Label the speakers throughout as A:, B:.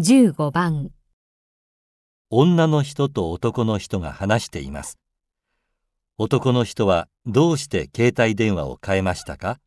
A: 15番
B: 女の人と男の人が話しています。男の人はどうして携帯電話を変えましたか？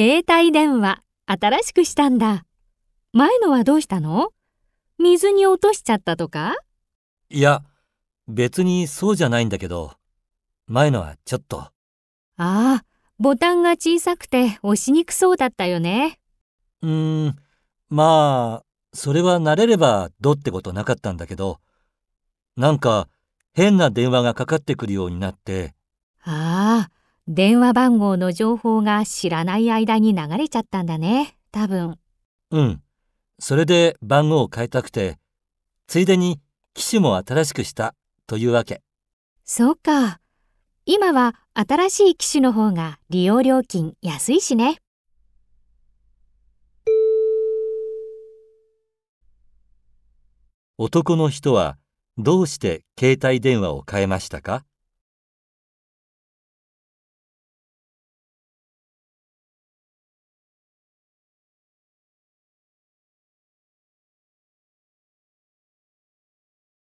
A: 携帯電話新しくしたんだ。前のはどうしたの？水に落としちゃったとか？
B: いや、別にそうじゃないんだけど、前のはちょっと。
A: ああ、ボタンが小さくて押しにくそうだったよね。
B: うーん、まあ、それは慣れればどうってことなかったんだけど、なんか変な電話がかかってくるようになって、
A: ああ、電話番号の情報が知らない間に流れちゃったんだね。多分。
B: うん、それで番号を変えたくて、ついでに機種も新しくしたというわけ。
A: そうか。今は新しい機種の方が利用料金安いしね。
B: 男の人はどうして携帯電話を変えましたか？